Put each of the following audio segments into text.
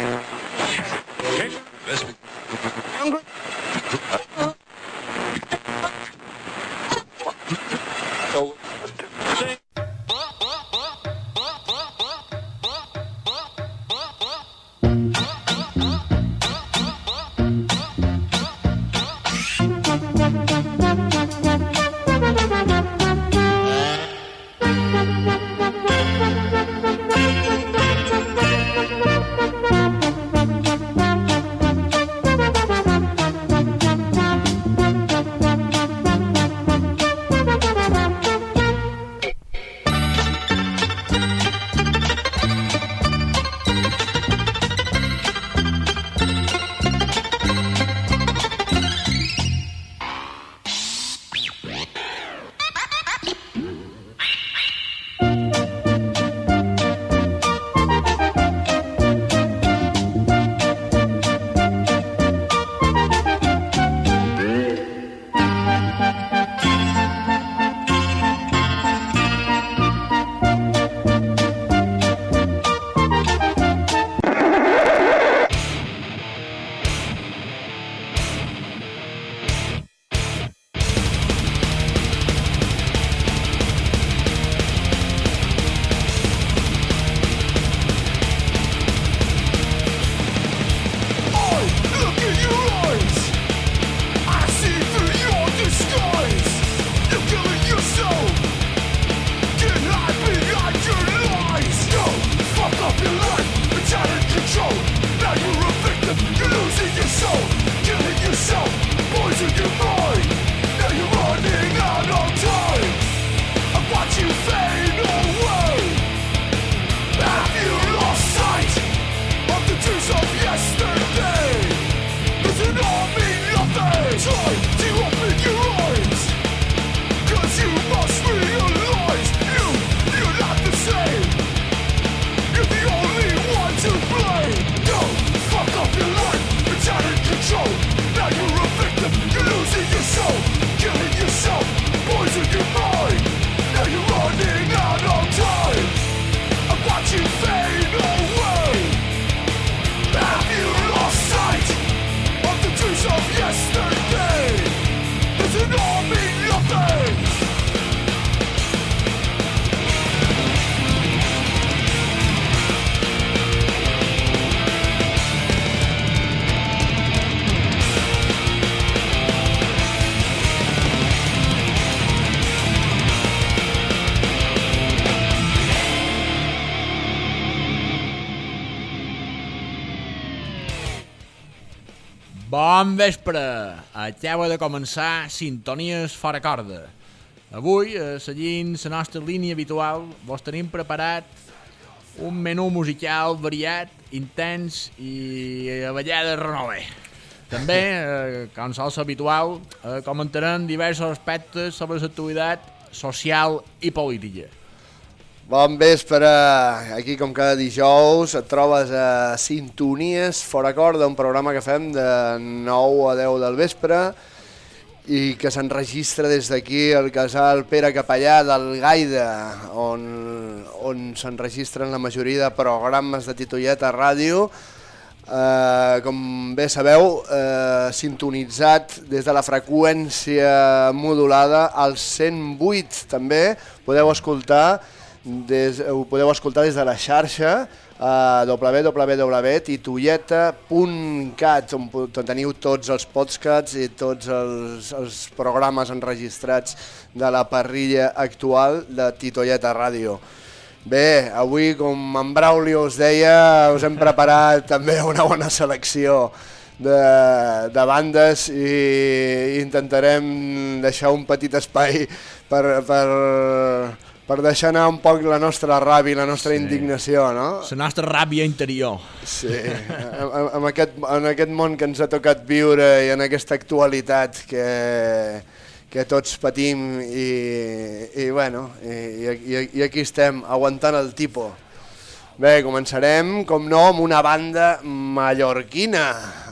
Okay. Bon vespre! Acaba de començar Sintonies fora corda. Avui, eh, seguint la nostra línia habitual, vos tenim preparat un menú musical variat, intens i a ballar de renové. També, eh, com sols habitual, eh, comentarem diversos aspectes sobre l'actualitat social i política. Bon vespre, aquí com cada dijous et trobes a Sintonies Fora Corda, un programa que fem de 9 a 10 del vespre i que s'enregistra des d'aquí al casal Pere Capellà del Gaida, on, on s'enregistren la majoria de programes de Titollet a ràdio, eh, com bé sabeu, eh, sintonitzat des de la freqüència modulada al 108 també, podeu escoltar des, ho podeu escoltar des de la xarxa a www.titoieta.cat on, on teniu tots els podcasts i tots els, els programes enregistrats de la parrilla actual de Titoieta Ràdio. Bé, avui, com en Braulio us deia, us hem preparat també una bona selecció de, de bandes i intentarem deixar un petit espai per, per, per deixar anar un poc la nostra ràbia la nostra sí. indignació, no? La nostra ràbia interior. Sí, en, en, aquest, en aquest món que ens ha tocat viure i en aquesta actualitat que, que tots patim i, i bueno, i, i, i aquí estem, aguantant el tipus. Bé, començarem, com no, amb una banda mallorquina,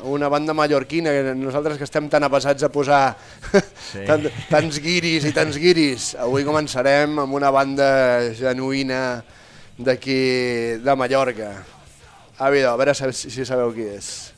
una banda mallorquina, que nosaltres que estem tan apassats a posar sí. tant, tants guiris i tants guiris. Avui començarem amb una banda genuïna d'aquí, de Mallorca. Avido, a veure si, si sabeu qui és.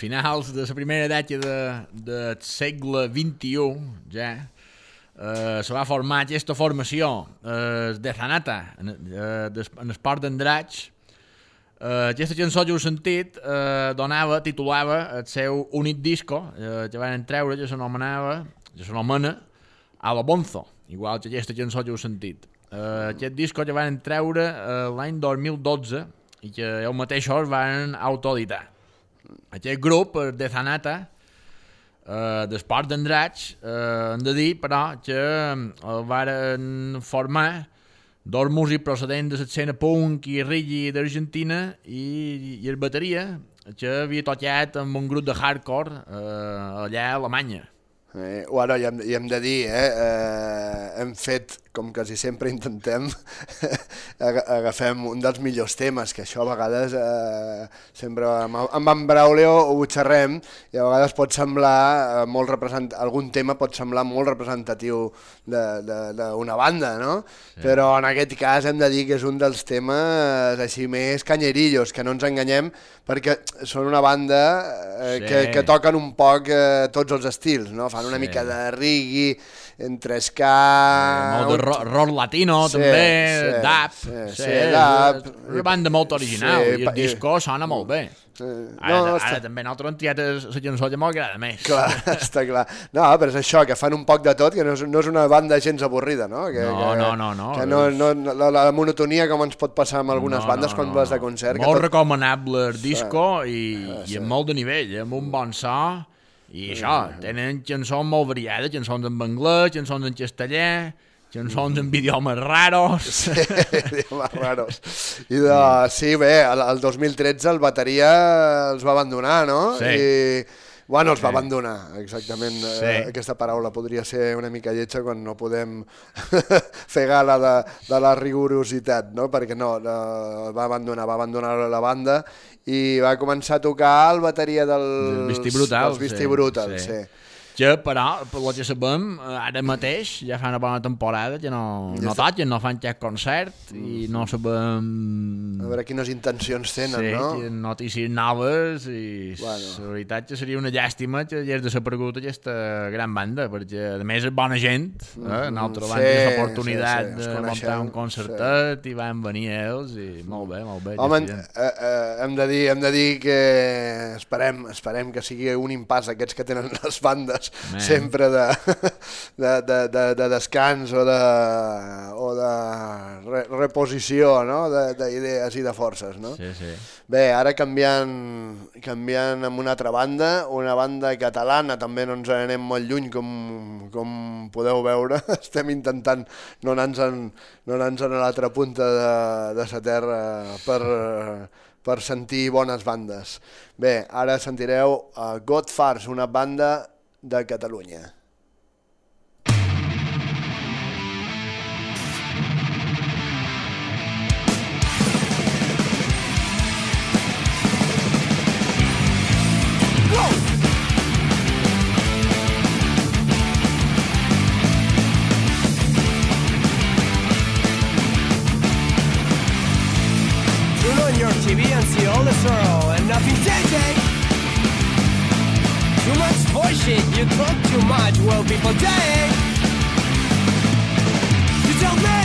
Finals de la primera dècada del segle XXI, ja, eh, se va formar aquesta formació eh, de Zanata, en, eh, en el port d'Andratx. Eh, aquesta cançó que heu sentit eh, donava, titulava el seu únic disco eh, que van treure, que s'anomenava, que s'anomena Alabonzo, igual que aquesta cançó que heu sentit. Eh, aquest disco que van treure eh, l'any 2012 i que ells mateixos van autoeditar. Aquest grup, de Zanata, eh, d'esport d'Andratx, eh, hem de dir, però, que el varen formar dos músics procedents de l'escena punk i reggae d'Argentina i, i el bateria, que havia tocat amb un grup de hardcore eh, allà a Alemanya. Eh, bueno, i hem, i hem de dir, eh, eh, hem fet, com quasi sempre intentem, agafem un dels millors temes, que això a vegades eh, sempre amb, amb en Braulio ho xerrem i a vegades pot semblar eh, molt represent, algun tema pot semblar molt representatiu d'una banda, no? Sí. Però en aquest cas hem de dir que és un dels temes així més canyerillos, que no ens enganyem, perquè són una banda eh, sí. que, que toquen un poc eh, tots els estils, no? Fan una sí. mica de reggae, entre ska... Eh, molt de rock, rock latino, sí, també, sí, dap. Sí, sí, sí, dap. Una banda molt original, sí, i el disco sona molt bé. Sí. Ara, no, ara està... també nosaltres hem triat la cançó que m'agrada més. Clar, està clar. No, però és això, que fan un poc de tot, que no és, no és una banda gens avorrida, no? Que, no, que, no, no, no. Que no, no la, la monotonia com ens pot passar amb algunes no, bandes no, quan no. vas de concert. Molt tot... recomanable el disco sí. i, sí. i amb molt de nivell, amb un bon so i això, tenen cançons molt variades, cançons en anglès, cançons en castellà, cançons en idiomes raros. Sí, idiomes raros. I de, sí, bé, el, el 2013 el bateria els va abandonar, no? Sí. I, Bueno, els va abandonar, exactament. Eh, sí. Eh, aquesta paraula podria ser una mica lletja quan no podem fer gala de, de la rigorositat, no? perquè no, la, va abandonar, va abandonar la banda i va començar a tocar el bateria del, Visti Brutal, dels Visti sí, Brutal, sí. sí. Que, però, per lo que sabem, eh, ara mateix ja fa una bona temporada que no, Ja no toquen, no fan cap concert i no sabem... A veure quines intencions tenen, sí, no? notícies noves i Bueno. la veritat que seria una llàstima que hagués desaparegut aquesta gran banda perquè a més és bona gent eh? nosaltres vam Mm, Sí, tenir l'oportunitat sí, sí, de muntar un concertet i van venir ells i molt bé, molt bé Home, eh, eh, hem, de dir, hem de dir que esperem, esperem que sigui un impàs aquests que tenen les bandes Man. sempre de, de, de, de, de descans o de, o de re, reposició no? De- d'idees i de forces. No? sí, sí. Bé, ara canviant, canviant amb una altra banda, una banda catalana, també no ens n'anem molt lluny, com, com podeu veure, estem intentant no anar-nos no anar a l'altra punta de, de la terra per, per sentir bones bandes. Bé, ara sentireu a Godfars, una banda de Catalunya. TV and see all the sorrow bullshit, you talk too much, well people dying. You tell many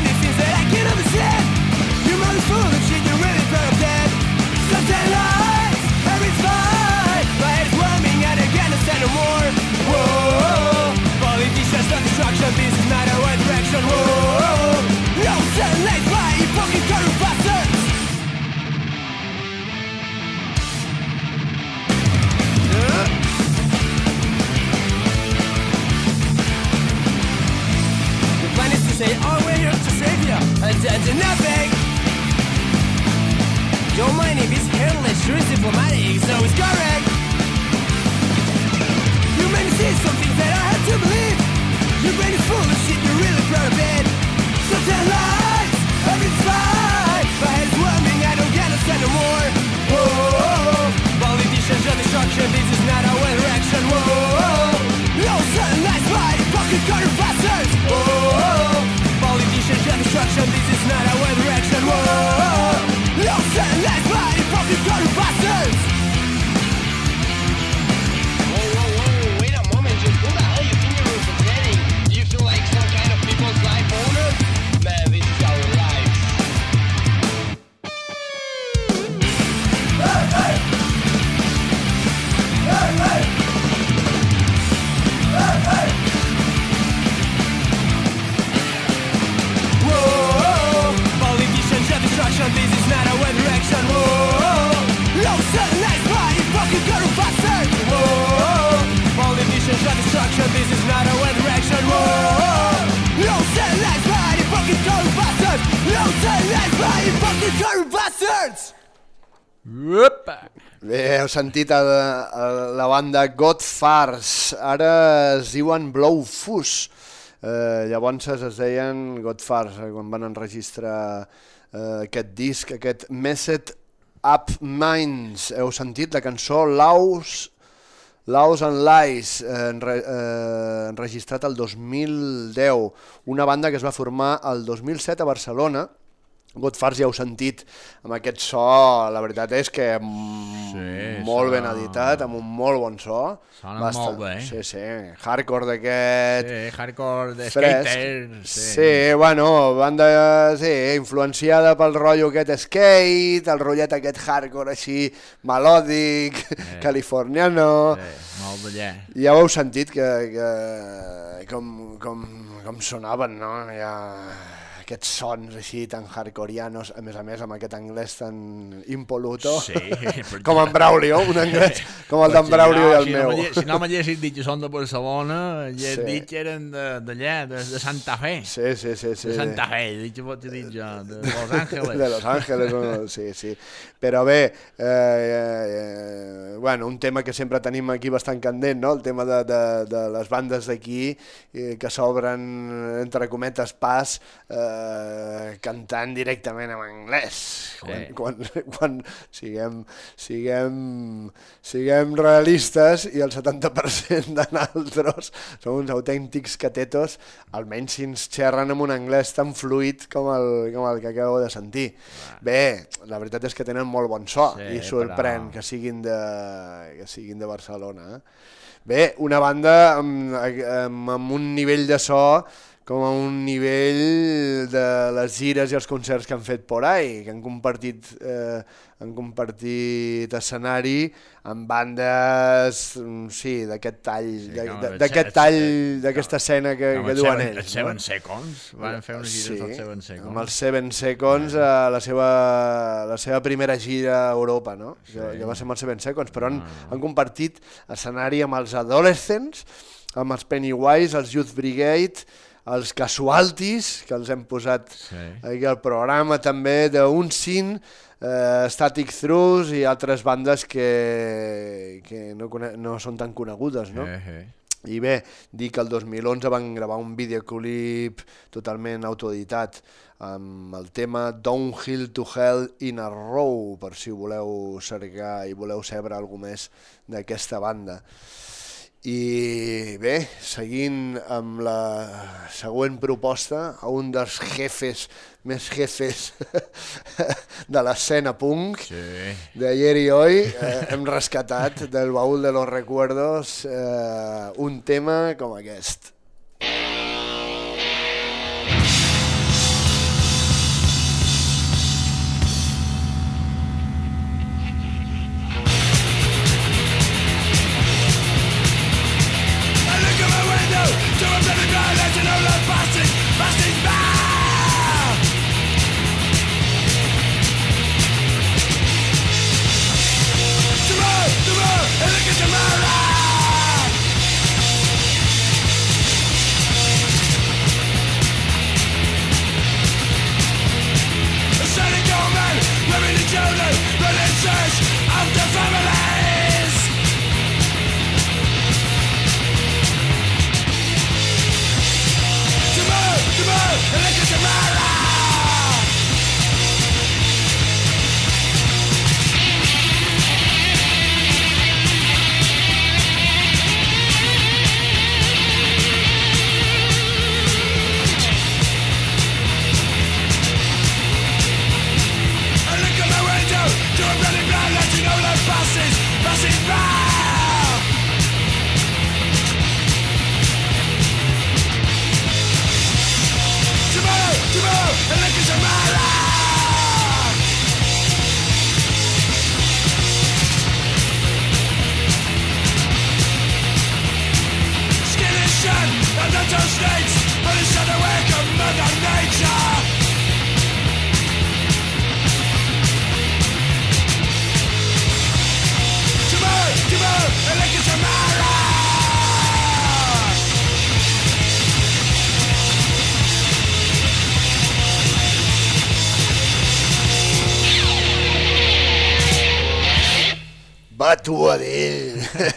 heu sentit a, a la banda Godfars, ara es diuen Blowfus. Eh, llavors es deien Godfars, eh, quan van enregistrar eh, aquest disc, aquest Messed Up Minds. Heu sentit la cançó Laus, Laus and Lies, eh, enre, eh, enregistrat el 2010. Una banda que es va formar el 2007 a Barcelona, Godfars ja heu sentit amb aquest so, la veritat és que Sí, molt ben sona- editat, amb un molt bon so. Sona molt bé. Sí, sí, hardcore d'aquest... Sí, hardcore de fresc. skater. Sí. sí, bueno, banda sí, influenciada pel rotllo aquest skate, el rotllet aquest hardcore així melòdic, californiano... Sí, molt d'allà. Ja ho heu sentit que, que com, com, com sonaven, no? Ja, aquests sons així tan hardcoreanos, a més a més amb aquest anglès tan impoluto, Sí, com en Braulio, un anglès com el d'en Braulio i el si meu. No si no m'haguessis dit que són de Barcelona, ja Sí. dit que eren de- d'allà, de, de Santa Fe. Sí, sí, sí. sí. De Santa Fe, he dit que pot dir jo, de Los Ángeles. De Los Ángeles, no, sí, sí. Però bé, eh, eh, bueno, un tema que sempre tenim aquí bastant candent, no? el tema de, de, de les bandes d'aquí eh, que s'obren, entre cometes, pas eh, cantant directament en anglès. Quan, Sí. quan, quan siguem, siguem, siguem realistes i el 70% de nosaltres som uns autèntics catetos, almenys si ens xerren amb un anglès tan fluid com el, com el que acabo de sentir. Bé, la veritat és que tenen molt bon so Sí, i sorprèn però- que siguin de, que siguin de Barcelona. Eh? Bé, una banda amb, amb, amb un nivell de so com a un nivell de les gires i els concerts que han fet por ahí, que han compartit, eh, han compartit escenari amb bandes, mm, sí, d'aquest tall, el d'aquest tall, d'aquesta escena que, que el duen Seven, ells. el Seven Seconds, van fer unes gires del Seven Seconds. Amb els Seven Seconds, a la seva, la seva primera gira a Europa, no? Sí. Que, que va ser amb els Seven Seconds, però han, han compartit escenari amb els Adolescents, amb els Pennywise, els Youth Brigade, els Casualties, que els hem posat Sí. aquí al programa també, d'un Sin, eh, Static Throws i altres bandes que, que no, no són tan conegudes, no? Eh, eh. I bé, dir que el 2011 van gravar un videoclip totalment autoeditat amb el tema Downhill to Hell in a Row, per si voleu cercar i voleu saber alguna més d'aquesta banda. I bé, seguint amb la següent proposta, a un dels jefes més jefes de l'escena punk, Sí. de ayer y hoy eh, hem rescatat del baúl de los recuerdos eh, un tema com aquest.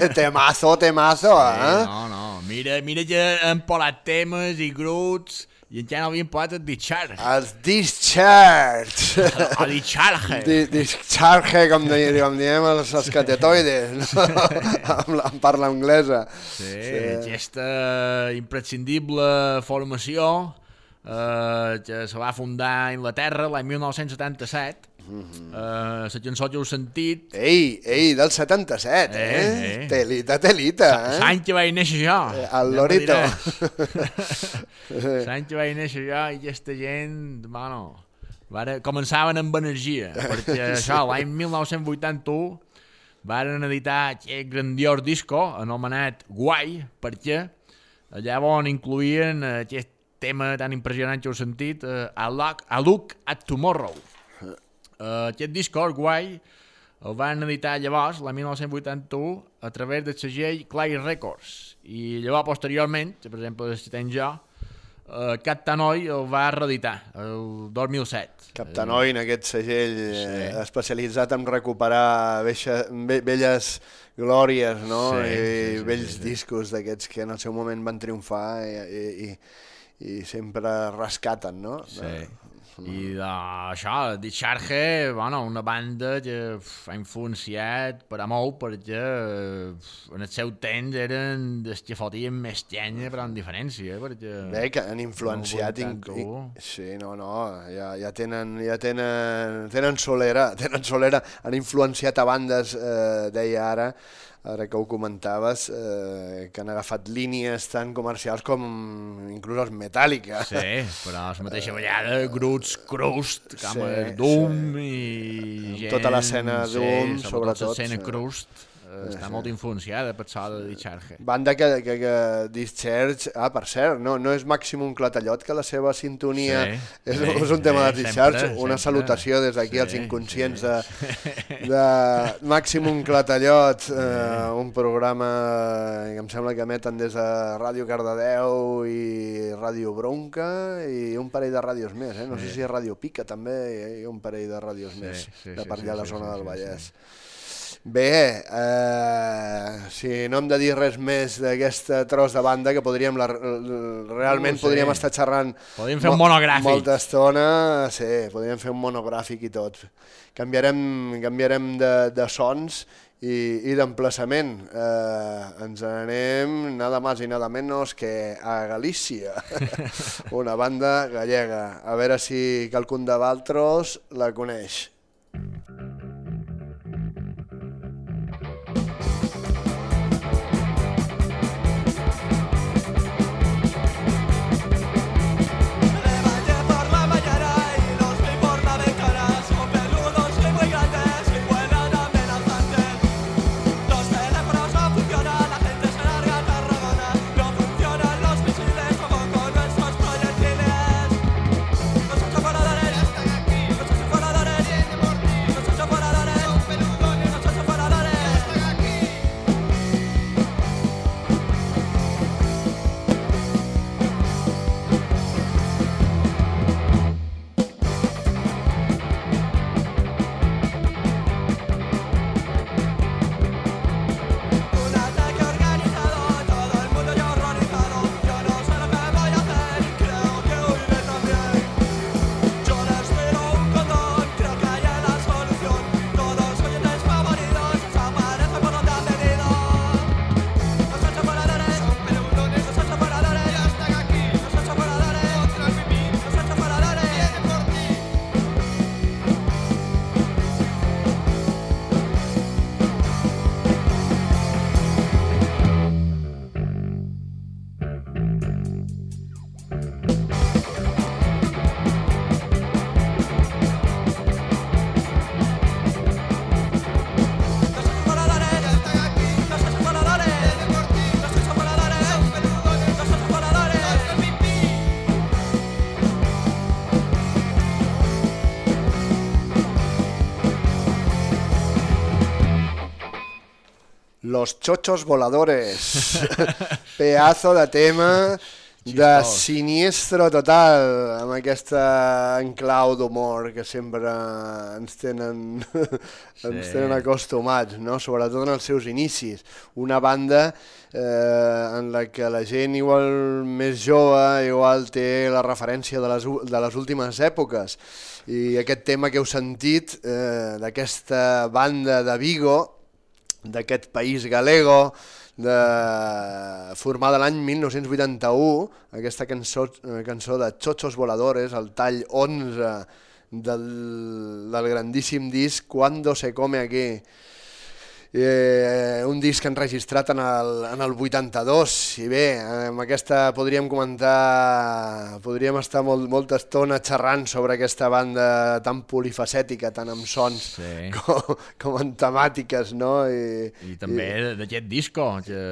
temazo, temazo, eh? No, no, mira, mira que han polat temes i grups i encara no havien polat el Discharge. Els discharge. O Discharge. Di- Discharge, com, di, com diem els, els catetoides, no? amb, la, en parla anglesa. Sí, aquesta imprescindible formació eh, que se va fundar a Anglaterra l'any 1977. Eh, la cançó que heu sentit, Ei, ei, del 77, eh? Eh, eh. Telita, telita, eh? l'any que vaig néixer jo. Eh, el Lorito. L'any que vaig néixer jo i aquesta gent, bueno, vara, començaven amb energia, perquè això, l'any 1981 varen editar aquest grandiós disco anomenat Guai, perquè allà on incluïen eh, aquest tema tan impressionant que heu sentit, eh, a, look, a Look at Tomorrow. Uh, aquest disc, guai, el van editar llavors, la 1981, a través del segell Clay Records. I llavors, posteriorment, per exemple, que tenc jo, uh, Cat Tanoi el va reeditar, el 2007. Captanoin, aquest segell Sí. eh, especialitzat en recuperar veixa, ve, velles glòries, no? Sí, I sí, sí, vells sí, sí. discos d'aquests que en el seu moment van triomfar i, i, i, i sempre rescaten, no? Sí. I d'això, Discharge, bueno, una banda que uf, ha influenciat per a molt perquè uf, en el seu temps eren des que fotien més llenya però amb diferència, eh, perquè... Bé, que han influenciat... 81. in, sí, no, no, ja, ja tenen, ja tenen, tenen solera, tenen solera, han influenciat a bandes, eh, deia ara, ara que ho comentaves, eh, que han agafat línies tan comercials com inclús els Metallica. Sí, però a la mateixa vegada, Gruts, Crust, Camera Sí, Doom i gent... tota l'escena Doom, sí, sobretot, l'escena sí. Crust eh, està molt influenciada per so de Discharge. Banda que, que, que Discharge... Ah, per cert, no, no és Maximum Clatallot, que la seva sintonia Sí, és, sí, és un tema sí, de Discharge. sempre, Una sempre. salutació des d'aquí Sí, als inconscients sí. de, de Maximum Clatallot, eh, un programa que em sembla que emeten des de Ràdio Cardedeu i Ràdio Bronca i un parell de ràdios més, eh? no sé si és Ràdio Pica també i un parell de ràdios més sí, de sí, per sí, allà a la sí, zona sí, del sí, Vallès. Bé, eh, si no hem de dir res més d'aquesta tros de banda, que podríem, la, realment sí. podríem estar xerrant Podríem fer un monogràfic. molta estona, sí, podríem fer un monogràfic i tot. Canviarem, canviarem de, de sons i, i d'emplaçament. Eh, ens anem nada más i nada menos que a Galícia, una banda gallega. A veure si qualcun de Valtros la coneix. Los chochos voladores. Pedazo de tema de siniestro total, amb aquesta enclau d'humor que sempre ens tenen, ens tenen acostumats, no? sobretot en els seus inicis. Una banda eh, en la que la gent igual més jove igual té la referència de les, de les últimes èpoques i aquest tema que heu sentit eh, d'aquesta banda de Vigo d'aquest país galego, de, formada l'any 1981, aquesta cançó, eh, cançó de Chochos Voladores, el tall 11 del, del grandíssim disc Cuando se come aquí. Eh, un disc enregistrat en el, en el 82 i bé, amb aquesta podríem comentar podríem estar molt, molta estona xerrant sobre aquesta banda tan polifacètica, tan amb sons Sí. com, com en temàtiques, no? I, I també d'aquest disco, que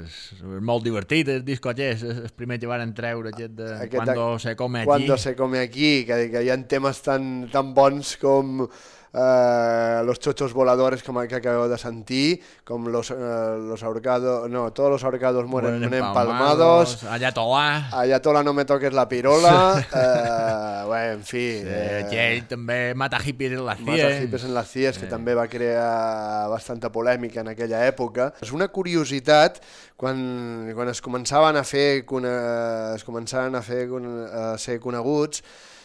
és molt divertit, el disco aquest, és el primer que van treure, aquest de Aquest Cuando se come aquí. Cuando se come aquí, que, que hi ha temes tan, tan bons com eh, Los Chochos Voladores, com el que acabo de sentir, com Los, eh, los Ahorcados, no, Todos los Ahorcados mueren, Mueren empalmados, Ayatollah. Ayatola no me toques la pirola, eh, bé, en fi... Eh, aquell també mata hippies en la Mata CIA. hippies en les CIES, que també va crear bastanta polèmica en aquella època. És una curiositat, quan, quan es començaven a fer, es començaven a, fer, a ser coneguts,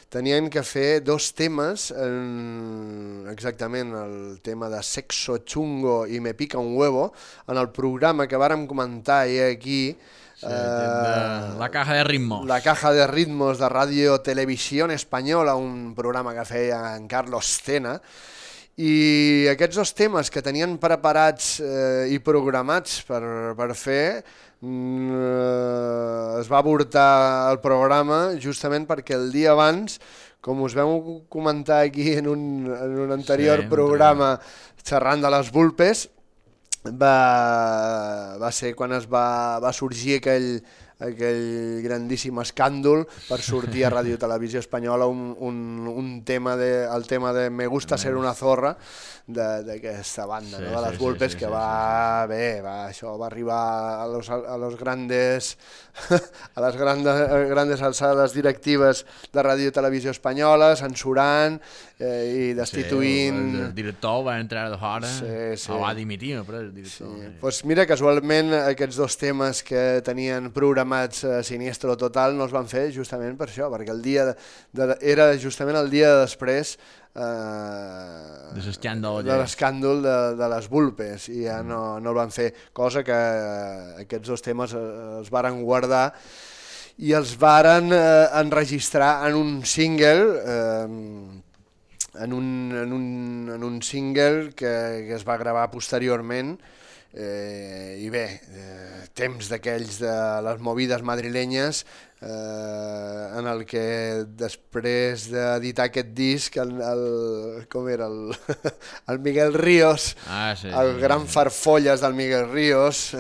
tenien que fer dos temes, en, exactament el tema de Sexo Chungo i Me pica un huevo, en el programa que vàrem comentar ahir aquí, Sí, de, la caja de ritmos. la caja de ritmos de Radio Televisión Espanyola, un programa que feia en Carlos Tena, i aquests dos temes que tenien preparats eh, i programats per, per fer eh, es va avortar el programa justament perquè el dia abans, com us vam comentar aquí en un, en un anterior Sí, programa xerrant de les vulpes, va, va ser quan es va, va sorgir aquell, aquell grandíssim escàndol per sortir a Ràdio Televisió Espanyola un, un, un tema de, el tema de Me gusta ser una zorra de- d'aquesta banda, Sí, no? de les sí, Vulpes, sí, que sí, va bé, va, això va arribar a los, a los grandes a les grandes, grandes alçades directives de Ràdio Televisió Espanyola, censurant eh, i destituint... Sí, el, director va entrar de fora, Sí, sí. o va dimitir, però el director. Sí. Sí. Pues mira, casualment aquests dos temes que tenien programats a Sinistro Total no els van fer justament per això, perquè el dia de, de, era justament el dia després eh, De l'escàndol de l'escàndol de, de les vulpes i ja no, no el van fer, cosa que eh, aquests dos temes eh, els varen guardar i els varen eh, enregistrar en un single eh, en un, en un, en un single que, que es va gravar posteriorment eh, i bé, eh, temps d'aquells de les movides madrilenyes eh, en el que després d'editar aquest disc el, el, com era el, el Miguel Ríos Ah, sí, el sí, gran sí. farfolles del Miguel Ríos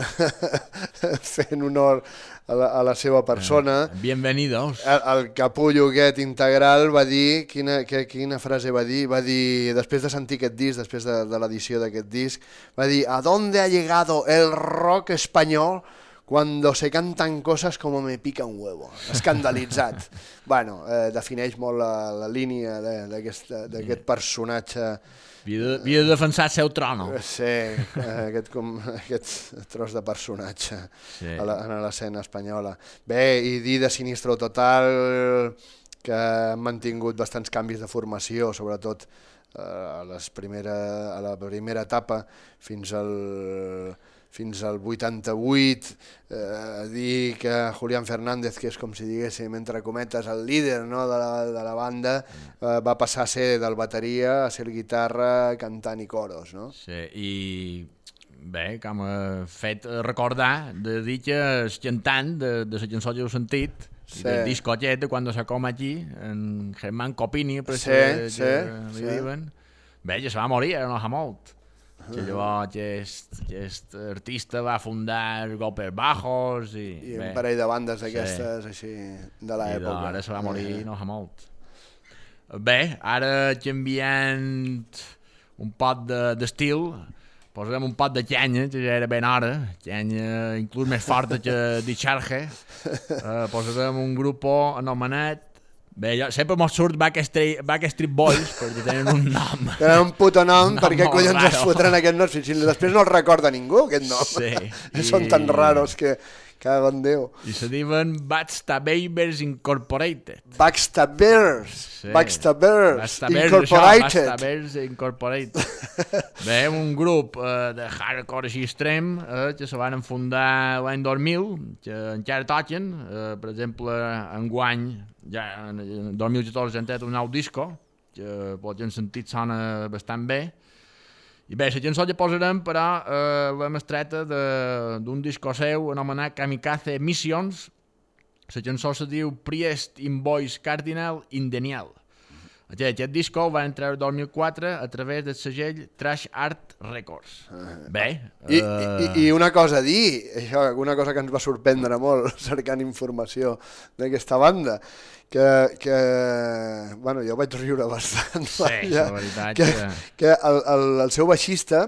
fent honor a la, a la seva persona Bienvenidos. el, el capullo aquest integral va dir, quina, que, quina frase va dir? Va dir, després de sentir aquest disc, després de, de l'edició d'aquest disc, va dir, ¿a dónde ha llegado el rock español cuando se cantan cosas como me pica un huevo? Escandalitzat. bueno, eh, defineix molt la, la línia d'aquest personatge Havia de, havia de defensar el seu trono. Sí, eh, aquest, com, aquest tros de personatge Sí. a la, en l'escena espanyola. Bé, i dir de Sinistro Total que han mantingut bastants canvis de formació, sobretot eh, a, les primera, a la primera etapa fins al, fins al 88, eh, dir que Julián Fernández, que és com si diguéssim, entre cometes, el líder no, de, la, de la banda, eh, va passar a ser del bateria a ser guitarra, cantant i coros, no? Sí, i bé, com he fet recordar de dir que el cantant de, de la cançó que heu sentit, Sí. sí. del disco aquest de Cuando se come aquí, en Germán Copini, per Sí, això sí, que li sí. diuen, bé, ja se va morir, ara no fa molt. Que llavors aquest, aquest artista va fundar Golpes Bajos i, I bé, un parell de bandes d'aquestes així de i l'època. ara se va morir no fa molt. Bé, ara canviant un pot de- d'estil, posarem un pot de canya, que ja era ben hora, canya inclús més forta que Dicharge. Uh, posarem un grup anomenat Bé, jo, sempre mos surt Backstreet, Backstreet Boys, perquè tenen un nom. Tenen un puto nom, No, per què molt collons es raro. fotran aquest nom? Si, si després no el recorda ningú, aquest nom. Sí, i- Són tan raros que cago en Déu. I se diuen Backstababers Incorporated. Backstabbers, Sí. Backstabbers, Backstabers, Incorporated. Això, Backstabers Incorporated. Bé, un grup eh, de hardcore així extrem eh, que se van fundar l'any 2000, que encara toquen. Eh, per exemple, en guany, ja en en 2014 han tret un nou disco, que pot en sentit sona bastant bé. I bé, la cançó que posarem, però, eh, l'hem estreta de- d'un disco seu anomenat Kamikaze Missions. La cançó se diu Priest in Voice Cardinal in Denial. Aquest, aquest disco el van entrar el 2004 a través del segell Trash Art Records. Bé, I, eh, i, I una cosa a dir, això, una cosa que ens va sorprendre molt cercant informació d'aquesta banda, que, que bueno, jo vaig riure bastant. Sí, vaja, la veritat que, que- que el, el, el seu baixista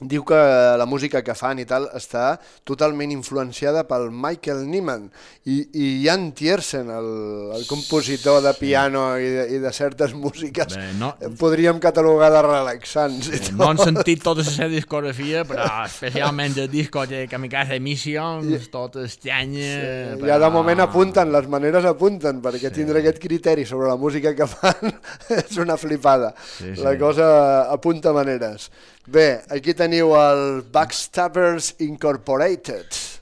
diu que la música que fan i tal està totalment influenciada pel Michael Nyman i, i Jan Tiersen, el, el compositor de piano i de, i de certes músiques, Bé, no- podríem catalogar de relaxants. I no han tot. sentit tota la seva discografia, però especialment el disco de Kamikaze Emissions, tot estranya... Ja de moment apunten, les maneres apunten, perquè tindre aquest criteri sobre la música que fan és una flipada. Sí, sí. La cosa apunta maneres. Bé, aquí teniu el Backstabbers Incorporated.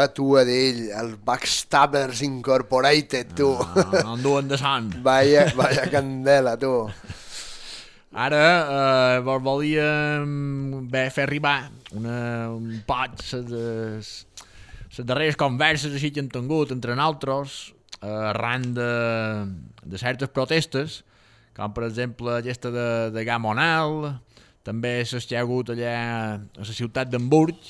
Va tu a d'ell, el Backstabbers Incorporated, tu. No en duen de sant. Vaya, vaya candela, tu. Ara eh, vos volíem bé fer arribar una, un pot les, les darreres converses així que hem tingut entre nosaltres eh, arran de, de certes protestes, com per exemple aquesta de, de Gamonal, també les que hi ha hagut allà a la ciutat d'Hamburg,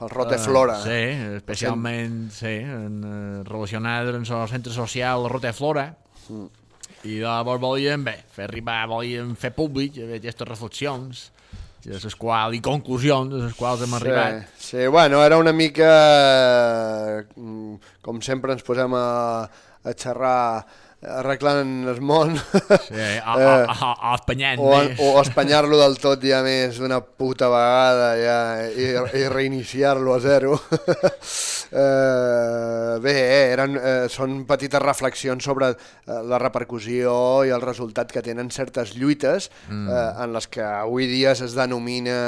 El Rote Flora. Uh, sí, especialment sí, en, uh, relacionat amb el centre social Rote Flora. Mm. I llavors volíem, bé, fer arribar, volíem fer públic eh, aquestes reflexions, les quals, i conclusions de les quals hem arribat. Sí, sí, bueno, era una mica... mm, Com sempre ens posem a, a xerrar arreglant el món Sí, a, a, a, a espanyant o, més. o espanyar-lo del tot ja més d'una puta vegada ja, i, i reiniciar-lo a zero. eh, bé, eh, eren, eh, són petites reflexions sobre eh, la repercussió i el resultat que tenen certes lluites mm. eh, en les que avui dia es denomina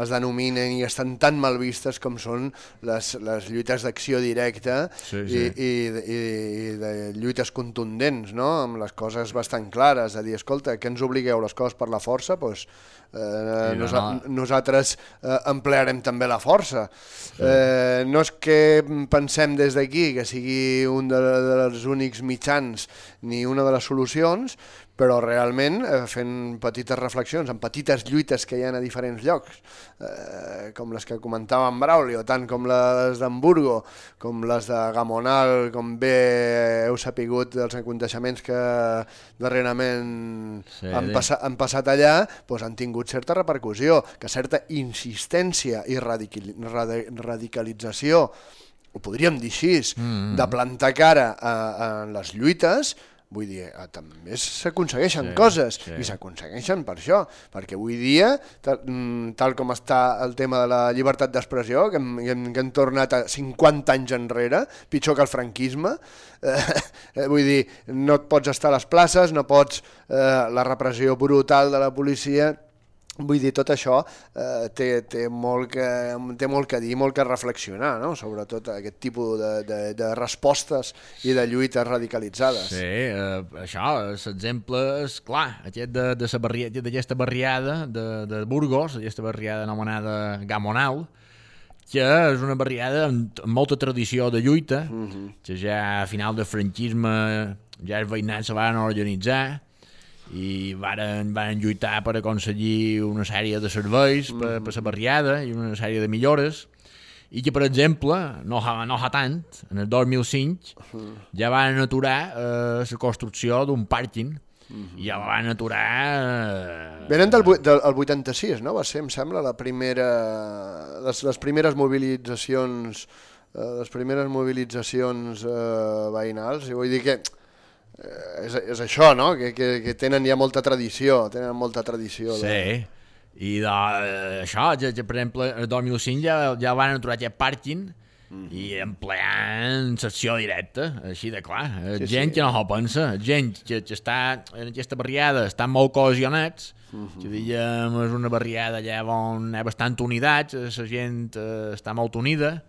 es denominen i estan tan mal vistes com són les, les lluites d'acció directa Sí, i, sí. i, i, i de lluites contundents, no? amb les coses bastant clares, de dir, escolta, que ens obligueu les coses per la força, doncs, eh, no, nosa no. nosaltres eh, emplearem també la força. Eh, no és que pensem des d'aquí que sigui un de, dels únics mitjans ni una de les solucions, però realment eh, fent petites reflexions, en petites lluites que hi ha a diferents llocs, eh, com les que comentava en Braulio, tant com les d'Hamburgo, com les de Gamonal, com bé heu sapigut dels aconteixements que darrerament Sí, han, passa, han passat allà, doncs han tingut certa repercussió, que certa insistència i radical, radi, radicalització, ho podríem dir així, mm -hmm. de plantar cara a, a les lluites, vull dir, eh, també s'aconsegueixen Sí, coses, sí. i s'aconsegueixen per això, perquè avui dia, tal, mm, tal com està el tema de la llibertat d'expressió, que, hem, que, hem, que hem tornat a 50 anys enrere, pitjor que el franquisme, eh, eh, vull dir, no et pots estar a les places, no pots, eh, la repressió brutal de la policia, Vull dir, tot això eh, té, té, molt que, té molt que dir, molt que reflexionar, no? sobretot aquest tipus de, de, de respostes i de lluites radicalitzades. Sí, eh, això, l'exemple és clar, aquest de, de barri- d'aquesta barriada de, de Burgos, aquesta barriada anomenada Gamonal, que és una barriada amb, amb molta tradició de lluita, que ja a final del franquisme ja els veïnats se van organitzar i varen, varen lluitar per aconseguir una sèrie de serveis per, per la barriada i una sèrie de millores. I que, per exemple, no fa, no fa tant, en el 2005, ja van aturar eh, la construcció d'un pàrquing. I ja van aturar... Eh, Venen del, del el 86, no? Va ser, em sembla, la primera, les, les primeres mobilitzacions eh, les primeres mobilitzacions eh, veïnals, i vull dir que és, és això, no? Que, que, que tenen ja molta tradició, tenen molta tradició. de- Sí, i de, eh, això, ja, ja, per exemple, el 2005 ja, ja van aturar aquest pàrquing i empleant secció directa, així de clar. Eh, Sí, gent sí. que no ho pensa, gent que, que està en aquesta barriada, estan molt cohesionats, que diguem, és una barriada allà on hi ha bastant unitats, eh, la gent eh, està molt unida,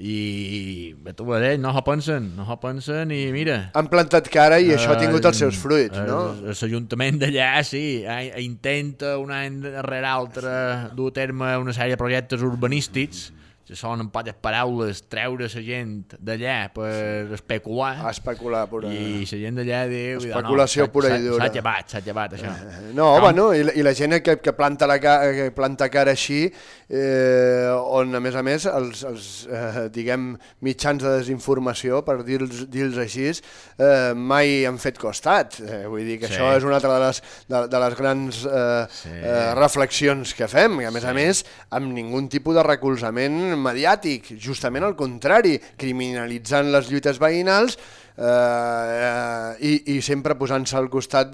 i bé, tu veuràs, no ho pensen, no ho pensen, i mira, Han plantat cara i això ha tingut els seus Eh, fruits, no? el- L'Ajuntament d'allà, sí, eh, intenta un any darrere altre dur a terme una sèrie de projectes urbanístics que són, en poques paraules, treure la gent d'allà per especular. A especular pura. I la gent d'allà diu... Especulació no, pura i dura. S'ha llevat, s'ha llevat, això. No, bueno, i, la- i la gent que, que, planta la ca, que planta cara així, eh, on a més a més els, els eh, diguem, mitjans de desinformació, per dir-los dir així, eh, mai han fet costat. Eh, vull dir que Sí. això és una altra de les, de, de les grans eh, Sí. eh, reflexions que fem, i a més a més amb ningú tipus de recolzament mediàtic, justament al contrari, criminalitzant les lluites veïnals eh, eh, i, i sempre posant-se al costat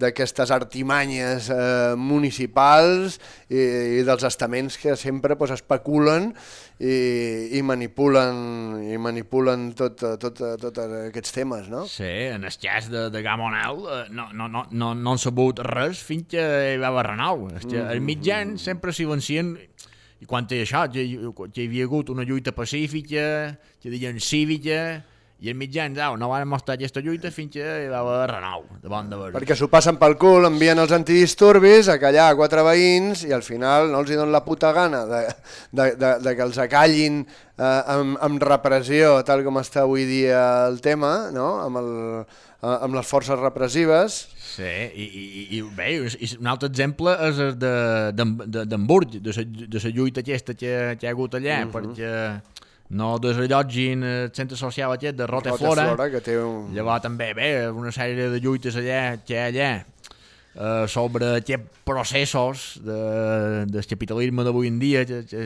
d'aquestes artimanyes eh, municipals i, i dels estaments que sempre pues, especulen i, i manipulen i manipulen tot, tot, tot aquests temes, no? Sí, en el cas de, de Gamonal eh, no, no, no, no, no han sabut res fins que hi va haver que els mitjans sempre silencien i quan té això, hi- hi havia hagut una lluita pacífica, que deien cívica, i els mitjans au, no van mostrar aquesta lluita fins que hi va haver renou, de bon de veure. Perquè s'ho passen pel cul, envien els antidisturbis a callar a quatre veïns i al final no els hi donen la puta gana de, de, de, de que els acallin eh, amb, amb repressió, tal com està avui dia el tema, no? amb, el, eh, amb les forces repressives. Sí, i, i, i, bé, un altre exemple és el de, d'Ham- de, d'Hamburg, de la de la lluita aquesta que, que hi ha hagut allà, perquè no desallotgin el centre social aquest de Roteflora, Roteflora, que té un... Llavors també bé, una sèrie de lluites allà que allà. Eh, sobre aquests processos de, del capitalisme d'avui en dia que, que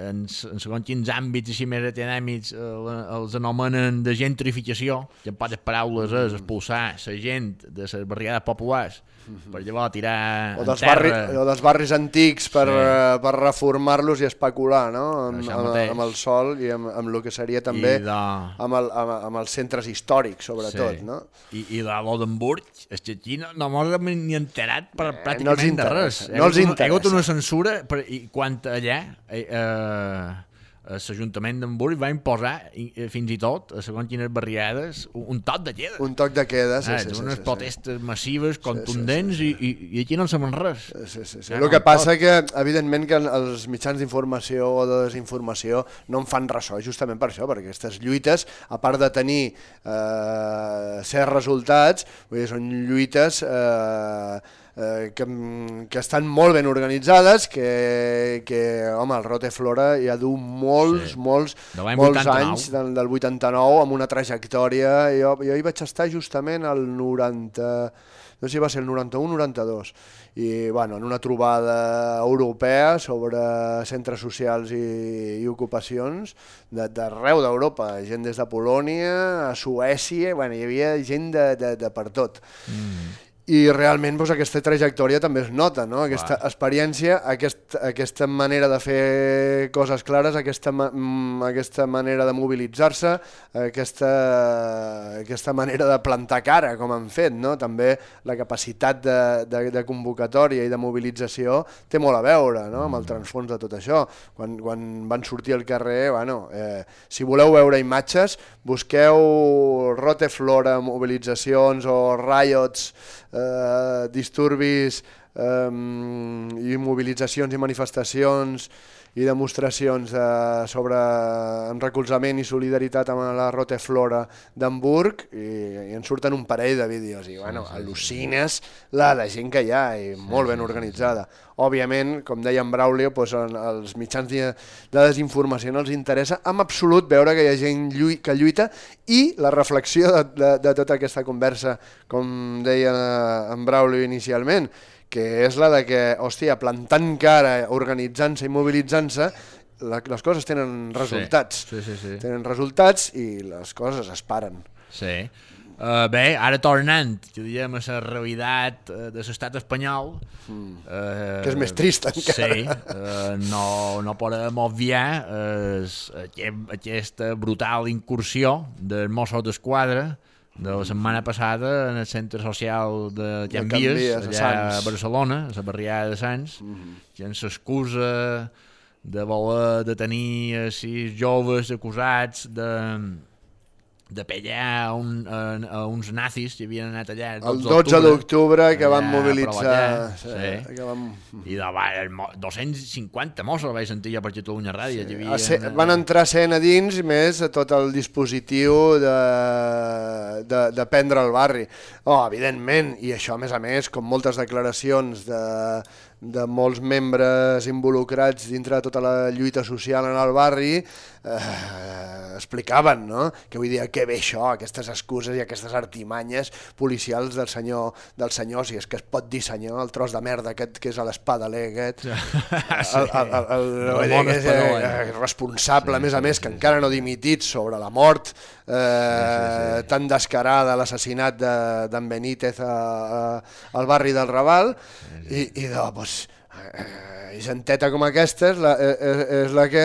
en, en segons quins àmbits així més atenèmics eh, els anomenen de gentrificació que en poques paraules és expulsar la gent de les barriades populars per llavors tirar O dels, barri, o dels barris antics per, Sí. eh, per reformar-los i especular no? amb, amb, amb el sol i amb, amb el que seria també de... amb, el, amb, amb els centres històrics, sobretot. Sí. No? I, i de l'Odenburg, és que aquí no, no hem ni enterat per, no els pràcticament de interessa, res. no els una- Hi ha hagut interessa. una censura per, i quan allà eh, eh, l'Ajuntament d'Hamburg va imposar eh, fins i tot a segons quines barriades un, toc de queda. Un toc de queda, sí, ah, sí, sí, unes sí, sí. protestes massives, contundents I, i, i aquí no en sabem res. Sí, sí, sí. Ja, El no, que passa tot. que, evidentment, que els mitjans d'informació o de desinformació no en fan ressò, justament per això, perquè aquestes lluites, a part de tenir eh, certs resultats, vull dir, són lluites eh, eh, que, que estan molt ben organitzades, que, que home, el Rote Flora ja du molts, Sí. molts, De molts 89. anys del, del 89 amb una trajectòria. Jo, jo hi vaig estar justament al 90, no sé si va ser el 91-92, i bueno, en una trobada europea sobre centres socials i, i ocupacions de- d'arreu d'Europa, gent des de Polònia a Suècia, bueno, hi havia gent de, de, de per tot. Mm. I realment doncs, aquesta trajectòria també es nota, no? aquesta Clar. experiència, aquest, aquesta manera de fer coses clares, aquesta, ma mm, aquesta manera de mobilitzar-se, aquesta, aquesta manera de plantar cara, com han fet, no? també la capacitat de, de, de convocatòria i de mobilització té molt a veure no? amb el transfons de tot això. Quan, quan van sortir al carrer, bueno, eh, si voleu veure imatges, busqueu Rote Flora, mobilitzacions o riots, eh, disturbis eh, i mobilitzacions i manifestacions i demostracions de, sobre en recolzament i solidaritat amb la Rote Flora d'Hamburg i, i en surten un parell de vídeos i bueno, al·lucines la de gent que hi ha i molt ben organitzada. Òbviament, com deia en Braulio, doncs, els mitjans de, de desinformació no els interessa en absolut veure que hi ha gent llui, que lluita i la reflexió de, de, de tota aquesta conversa, com deia en Braulio inicialment, que és la de que, hòstia, plantant cara, organitzant-se i mobilitzant-se, les coses tenen resultats. Sí, sí, sí. Tenen resultats i les coses es paren. Sí. Uh, bé, ara tornant, jo diríem, a la realitat uh, de l'estat espanyol... Uh, Que és més trista, encara. Sí, uh, no, no podem obviar uh, aquest, aquesta brutal incursió dels Mossos d'Esquadra de la setmana passada en el centre social de Can Can Vies, Vies, a allà a Sants. Barcelona, a la barriada de Sants, mm. -hmm. gent s'excusa de voler detenir a sis joves acusats de de pellar a, un, a, a uns nazis que havien anat allà El 12 d'octubre que van mobilitzar... provocar, sí. Que van... i de, va, el mo- 250 Mossos vaig sentir jo per Catalunya Ràdio que A ser, van entrar sent a dins més a tot el dispositiu de, de, de prendre el barri. Oh, evidentment, i això a més a més, com moltes declaracions de, de molts membres involucrats dintre de tota la lluita social en el barri, eh, explicaven, no? Que vull dir, que bé això, aquestes excuses i aquestes artimanyes policials del senyor, del senyor, si és que es pot dir senyor, el tros de merda aquest que és a l'espadaler aquest, el, el, eh, responsable, a més a més, que encara no dimitit sobre la mort eh, tan descarada, l'assassinat de- d'en Benítez a, a, al barri del Raval, i, i de, pues, eh, genteta com aquesta és la, eh, eh, és la que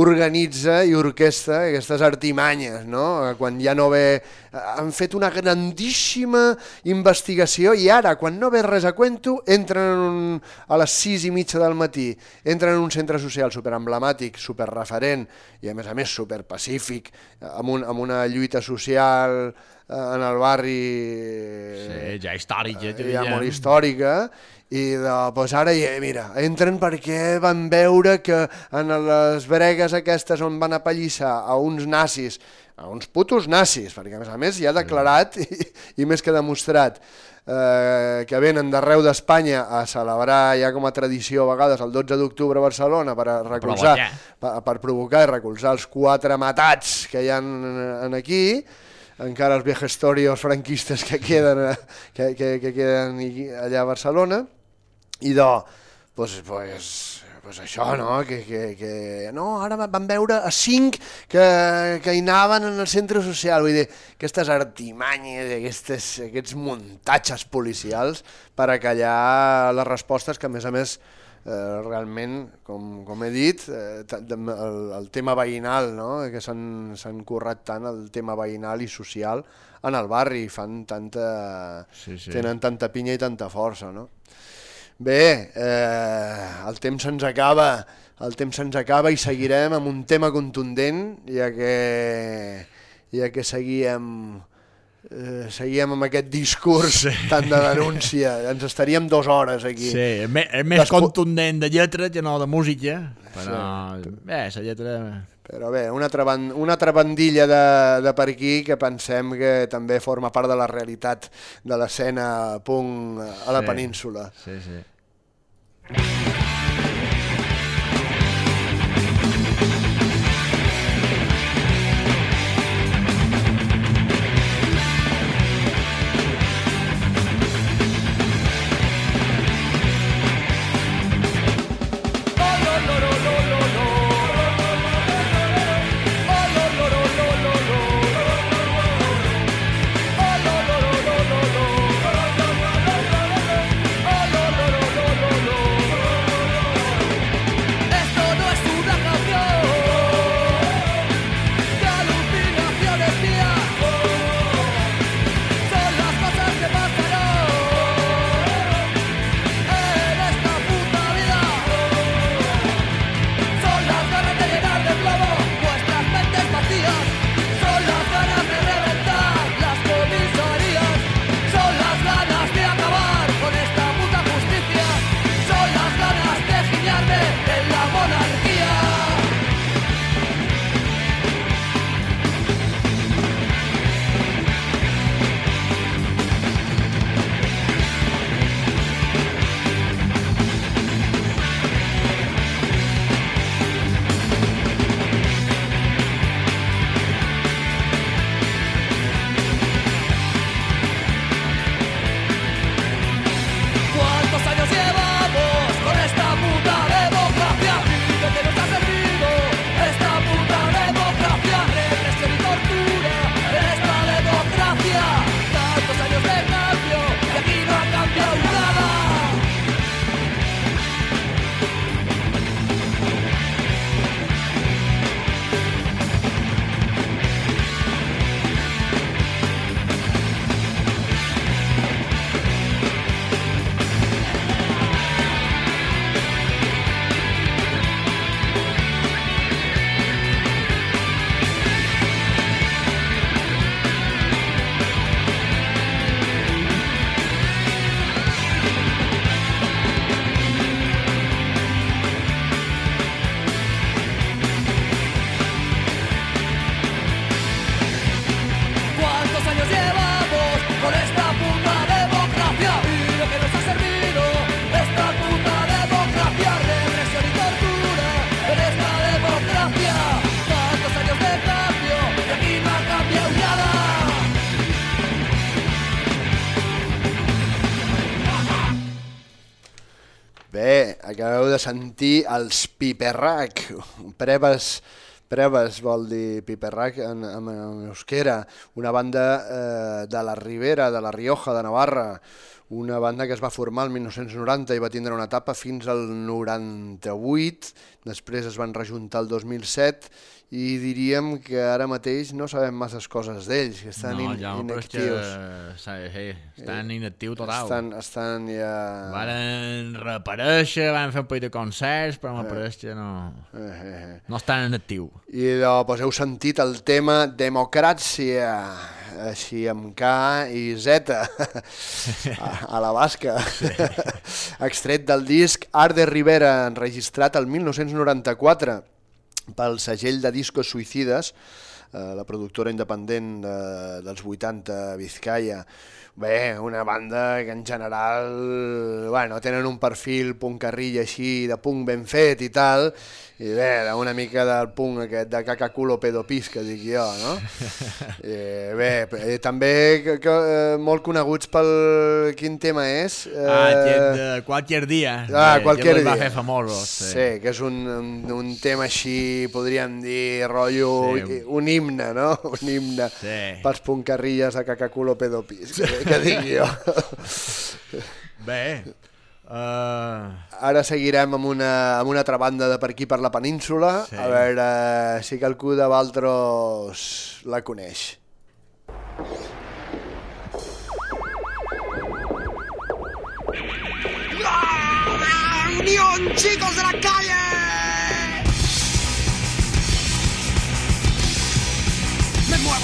organitza i orquestra aquestes artimanyes, no? Quan ja no ve... Han fet una grandíssima investigació i ara, quan no ve res a cuento, entren en un, a les sis i mitja del matí, entren en un centre social superemblemàtic, superreferent i a més a més superpacífic, amb, un, amb una lluita social eh, en el barri sí, ja històric ja, ja molt històrica i de, doncs ara, ja, mira, entren perquè van veure que en les bregues aquestes on van apallissar a uns nazis, a uns putos nazis, perquè a més a més ja ha declarat i, i més que demostrat eh, que venen d'arreu d'Espanya a celebrar ja com a tradició a vegades el 12 d'octubre a Barcelona per a recolzar, per, per provocar i recolzar els quatre matats que hi ha en aquí, encara els viejestorios franquistes que queden, eh, que, que, que queden allà a Barcelona, i de, pues, pues, pues això, no? Que, que, que, no, ara van veure a cinc que, que hi anaven en el centre social, vull dir, aquestes artimanyes, aquestes, aquests muntatges policials per acallar les respostes que, a més a més, eh, realment, com, com he dit, eh, el, el tema veïnal, no? que s'han s'han currat tant el tema veïnal i social en el barri, fan tanta, Sí, sí. tenen tanta pinya i tanta força, no? Bé, eh, el temps se'ns acaba, el temps se'ns acaba i seguirem amb un tema contundent, ja que, ja que seguíem, eh, seguíem amb aquest discurs sí. tant de denúncia. Ens estaríem dues hores aquí. Sí, és més, és més Despo- contundent de lletra que no de música, però bé, la lletra Però bé, una altra, ban una altra bandilla de, de per aquí que pensem que també forma part de la realitat de l'escena punk a la Sí. península. Sí, sí. Acabeu de sentir els Piperrac. Preves, Preves vol dir Piperrac en, en, en euskera, una banda eh, de la Ribera, de la Rioja, de Navarra, una banda que es va formar el 1990 i va tindre una etapa fins al 98, després es van rejuntar el 2007 i diríem que ara mateix no sabem masses coses d'ells, que estan no, in, ja, però és que inactius. sí, sí, estan inactius total. Estan, estan ja... Varen reaparèixer, van fer un parell de concerts, però aparèixer no, Eh, eh, eh. no estan en actiu. I doncs heu sentit el tema Democràcia, així amb K i Z, a, a la basca, extret del disc Art de Rivera, enregistrat el 1994 pel segell de discos suïcides, eh, la productora independent de, dels 80 Vizcaya. Bé, una banda que en general bueno, tenen un perfil puncarrilla així, de punk ben fet i tal, i bé, una mica del punk aquest de cacaculo pedopis que dic jo, no? Eh, bé, eh, també que, que, eh, molt coneguts pel... Quin tema és? Ah, aquest de qualquer dia. Ah, els dia. va fer famosos. Sí. Sí. que és un, un, un tema així, podríem dir, rotllo, Sí. un himne, no? Un himne Sí. pels puncarrilles de cacaculo pedopis, que, que dic jo. Bé, uh, Ara seguirem amb una, amb una altra banda de per aquí, per la península, Sí. a veure si qualcú de Valtros la coneix. ¡Unión, chicos de la calle!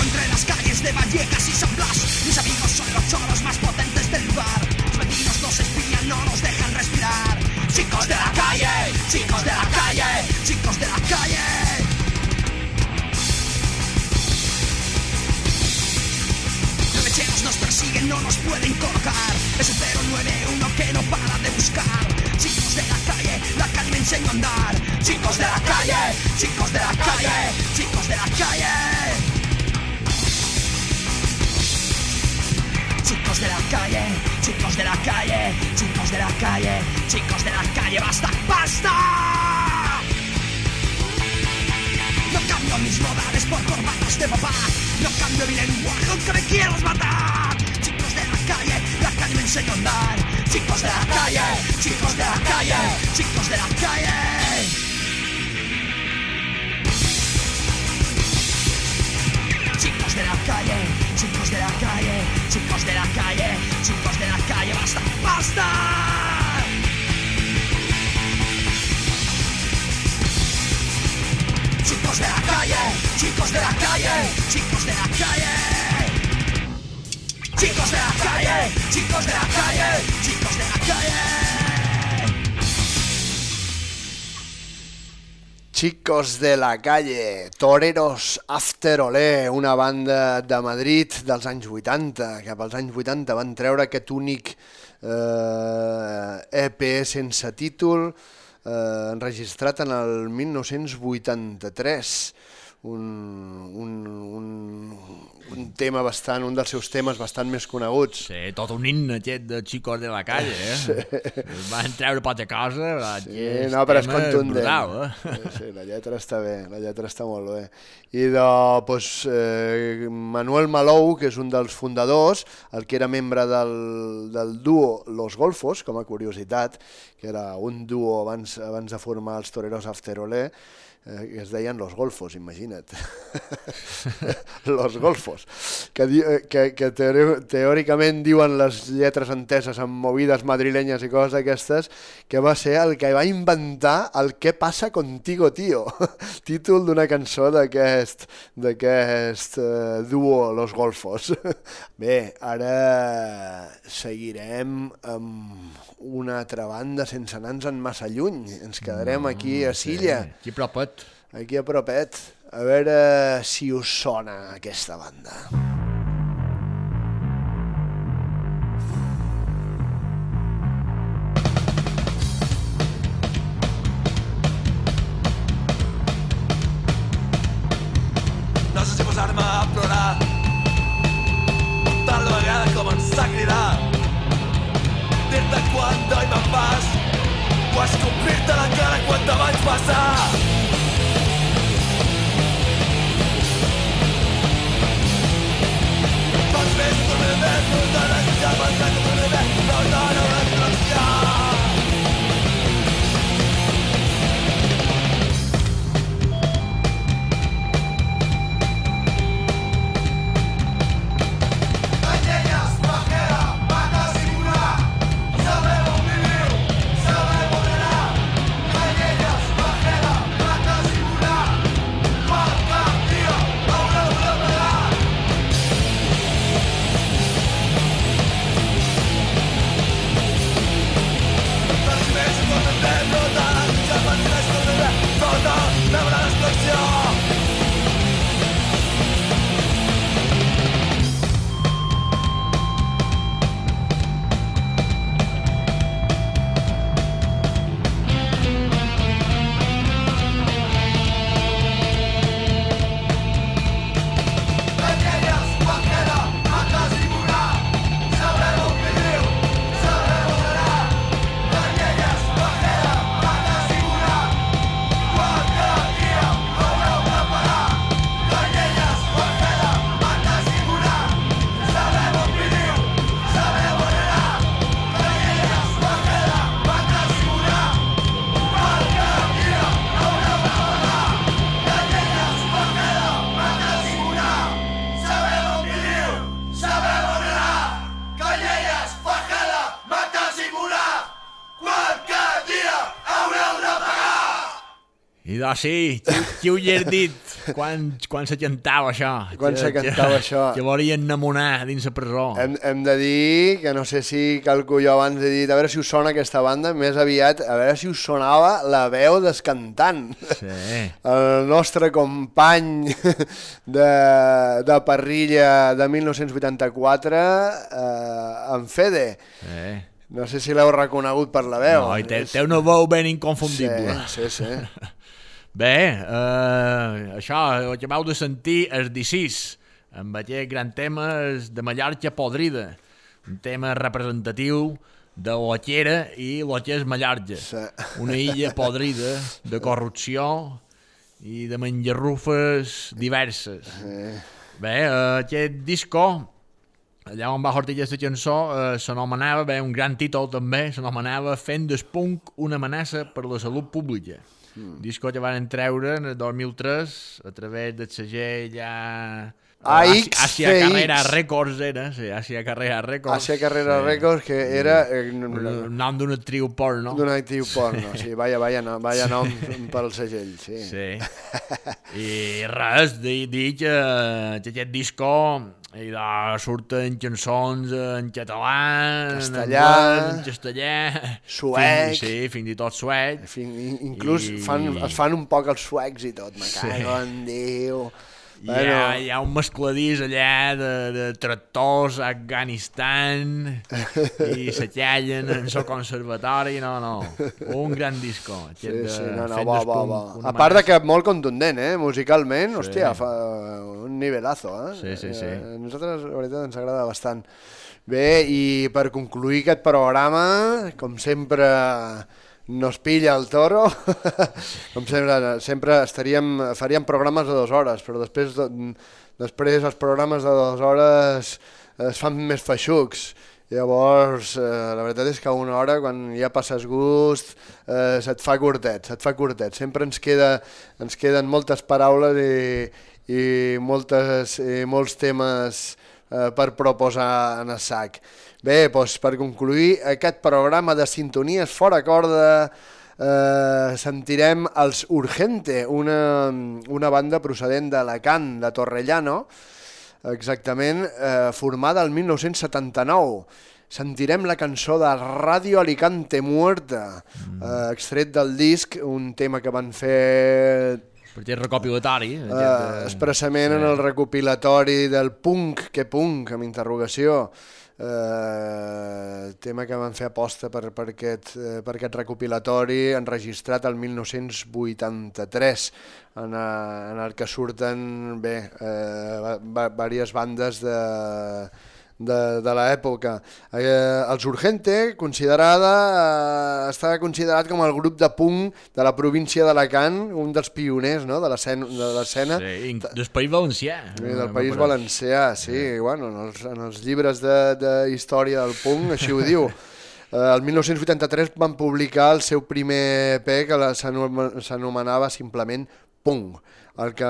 entre las calles de Vallecas y San Blas. Mis amigos son los choros más potentes del lugar. Los vecinos nos espían, no nos dejan respirar. Chicos de la calle, chicos de la calle, chicos de la calle. nos persiguen, no nos pueden colocar. Es un 091 que no para de buscar. Chicos de la calle, la calle me enseñó a andar. Chicos de la calle, chicos de la calle, chicos de la calle. Chicos de la calle, chicos de la calle, chicos de la calle, chicos de la calle, basta, basta. No cambio mis modales por corbatas de papá. No cambio mi lenguaje aunque me quieras matar. Chicos de la calle, la calle me enseño a andar. Chicos de la calle, chicos de la calle, chicos de la calle. De la calle, chicos de la calle, chicos de la calle, chicos de la calle, basta, basta. Chicos de la calle, chicos de la calle, chicos de la calle. Chicos de la calle, chicos de la calle, chicos de la calle. Chicos de la calle, Toreros After Olé, una banda de Madrid dels anys 80, cap als anys 80 van treure aquest únic eh, EP sense títol eh, enregistrat en el 1983 un, un, un, un tema bastant, un dels seus temes bastant més coneguts. Sí, tot un himne aquest de xicos de la calle, eh? Sí. Van treure poca cosa, però Sí, no, però és contundent. brutal, eh? Sí, sí, la lletra està bé, la lletra està molt bé. I de, doncs, eh, Manuel Malou, que és un dels fundadors, el que era membre del, del duo Los Golfos, com a curiositat, que era un duo abans, abans de formar els Toreros After Olé, eh, que es deien Los Golfos, imagina't. Los Golfos, que, di, eh, que, que teòricament diuen les lletres enteses amb movides madrilenyes i coses aquestes, que va ser el que va inventar el Què passa contigo, tío? Títol d'una cançó d'aquest d'aquest eh, duo Los Golfos. Bé, ara seguirem amb una altra banda sense anar-nos massa lluny. Ens quedarem aquí a Silla, Aquí a propet. Aquí a propet, a veure si us sona aquesta banda. Sí, qui, ho has dit? quan, quan se cantava això. Quan que, se cantava això. Que volien enamorar dins la presó. Hem, hem de dir, que no sé si calco jo abans he dit, a veure si us sona aquesta banda, més aviat, a veure si us sonava la veu del cantant. Sí. El nostre company de, de parrilla de 1984, eh, en Fede. sí. No sé si l'heu reconegut per la veu. No, i té, té una veu ben inconfundible. Sí, sí, sí. Bé, eh, això, el que vau de sentir és D6, amb aquest gran tema de Mallorca podrida, un tema representatiu de lo que era i lo que és Mallorca. Sí. Una illa podrida de corrupció i de menjarrufes diverses. Bé, eh, aquest disco, allà on va sortir aquesta cançó, eh, s'anomenava, bé, un gran títol també, s'anomenava Fent del punk una amenaça per la salut pública. Mm. Disco que van treure en el 2003 a través del segell ja... AXCX. Àsia Carrera Records era, sí, Àsia Carrera Records. Àsia Carrera Records, que era eh, El nom d'una actriu porno. d'un actiu porno. Sí, vaya, vaya, no, vaya nom pel segell, sí. Sí. I res, dir, dir que, que aquest disco i de, surten cançons en català, Castellà, en, anglès, en castellà, suec. Fins, sí, fins i tot suec. En fi, in- inclús I- fan, es fan un poc els suecs i tot, me Sí. cago en Déu. Hi ha, hi ha un mescladís allà de, de tractors a Afganistan i se callen en el conservatori, no, no, un gran disco. Sí, sí, no, no, bo, bo, bo. A part de que molt contundent, eh? Musicalment, hòstia, fa un nivelazo, eh? Sí, sí, sí. Eh, A nosaltres, la veritat, ens agrada bastant. Bé, i per concluir aquest programa, com sempre, nos pilla el toro. com sempre, sempre estaríem, faríem programes de dues hores, però després, de- després els programes de dues hores es fan més feixucs. Llavors, eh, la veritat és que una hora, quan ja passes gust, eh, se't fa curtet, se't fa curtet. Sempre ens, queda, ens queden moltes paraules i, i, moltes, i molts temes eh, per proposar en el sac. Bé, doncs, per concluir aquest programa de sintonies fora corda, eh, sentirem els Urgente, una, una banda procedent d'Alacant, de Torrellano, exactament, eh, formada el 1979. Sentirem la cançó de Radio Alicante Muerta, eh, extret del disc, un tema que van fer Perquè és recopilatori. eh, aquest de- expressament en el recopilatori del punk, que punk, amb interrogació, eh, tema que van fer aposta per, per, aquest, eh, per aquest recopilatori enregistrat el 1983 en, eh, en el que surten bé, eh, va, diverses bandes de, de, de l'època. Eh, els Urgente, considerada, eh, està considerat com el grup de punk de la província d'Alacant, un dels pioners no? de l'escena. Sí, del País Valencià. Sí, del País Valencià, sí, bueno, en els, en els llibres de, de història del punk així ho diu. Eh, El 1983 van publicar el seu primer EP que s'anomenava simplement Punk, el que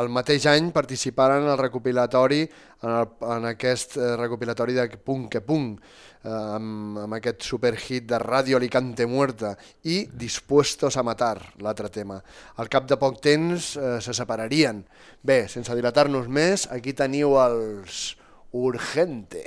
el mateix any participaren en el recopilatori, en, el, en aquest eh, recopilatori de Punk que Punk, eh, amb, amb aquest superhit de Radio Alicante Muerta i Dispuestos a Matar, l'altre tema. Al cap de poc temps eh, se separarien. Bé, sense dilatar-nos més, aquí teniu els Urgente.